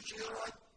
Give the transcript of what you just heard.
نُشِرَتْ